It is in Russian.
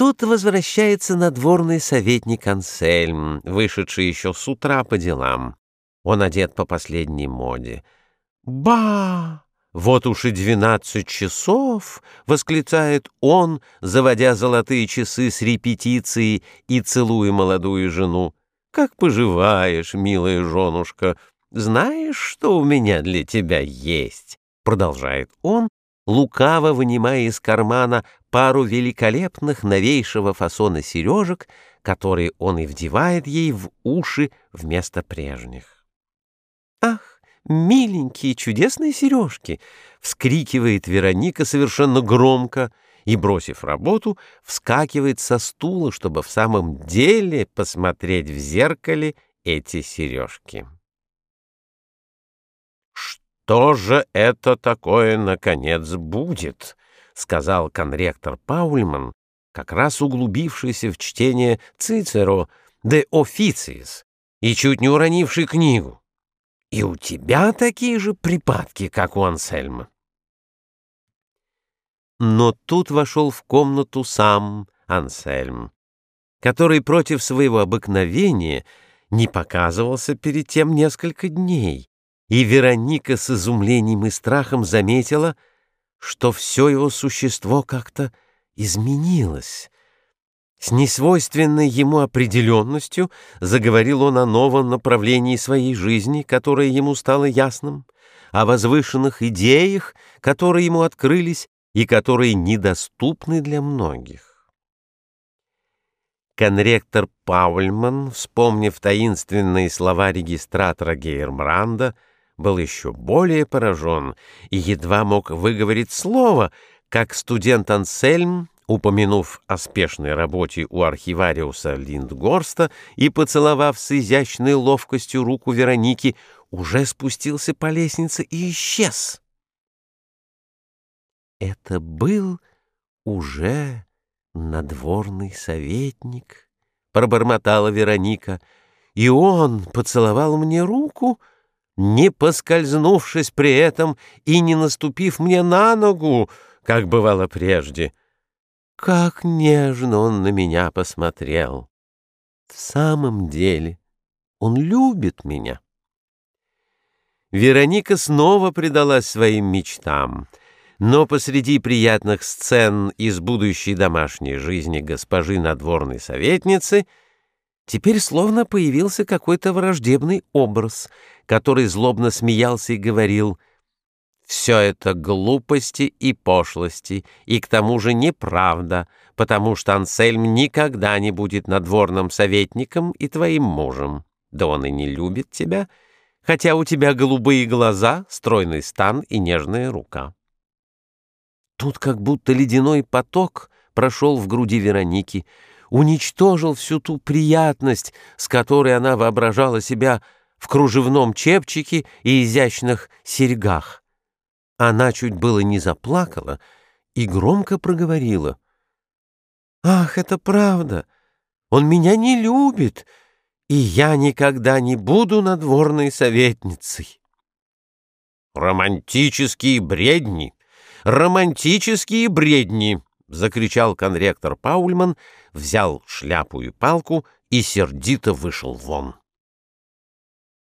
тут возвращается надворный советник Ансельм, вышедший еще с утра по делам. Он одет по последней моде. «Ба! Вот уж и двенадцать часов!» — восклицает он, заводя золотые часы с репетицией и целуя молодую жену. «Как поживаешь, милая женушка? Знаешь, что у меня для тебя есть?» — продолжает он, лукаво вынимая из кармана пару великолепных новейшего фасона сережек, которые он и вдевает ей в уши вместо прежних. «Ах, миленькие, чудесные сережки!» — вскрикивает Вероника совершенно громко и, бросив работу, вскакивает со стула, чтобы в самом деле посмотреть в зеркале эти сережки. «Что же это такое, наконец, будет?» — сказал конректор Паульман, как раз углубившийся в чтение Цицеро «De Officiis» и чуть не уронивший книгу. «И у тебя такие же припадки, как у Ансельма». Но тут вошел в комнату сам Ансельм, который против своего обыкновения не показывался перед тем несколько дней и Вероника с изумлением и страхом заметила, что все его существо как-то изменилось. С несвойственной ему определенностью заговорил он о новом направлении своей жизни, которое ему стало ясным, о возвышенных идеях, которые ему открылись и которые недоступны для многих. Конректор Паульман, вспомнив таинственные слова регистратора Гейермранда, был еще более поражен и едва мог выговорить слово, как студент Ансельм, упомянув о спешной работе у архивариуса Линдгорста и поцеловав с изящной ловкостью руку Вероники, уже спустился по лестнице и исчез. Это был уже надворный советник, пробормотала Вероника, и он поцеловал мне руку, — не поскользнувшись при этом и не наступив мне на ногу, как бывало прежде. Как нежно он на меня посмотрел. В самом деле он любит меня. Вероника снова предалась своим мечтам, но посреди приятных сцен из будущей домашней жизни госпожи надворной советницы — Теперь словно появился какой-то враждебный образ, который злобно смеялся и говорил «Все это глупости и пошлости, и к тому же неправда, потому что Ансельм никогда не будет надворным советником и твоим мужем. Да он и не любит тебя, хотя у тебя голубые глаза, стройный стан и нежная рука». Тут как будто ледяной поток прошел в груди Вероники, уничтожил всю ту приятность, с которой она воображала себя в кружевном чепчике и изящных серьгах. Она чуть было не заплакала и громко проговорила. «Ах, это правда! Он меня не любит, и я никогда не буду надворной советницей!» «Романтические бредни! Романтические бредни!» — закричал конректор Паульман, взял шляпу и палку и сердито вышел вон.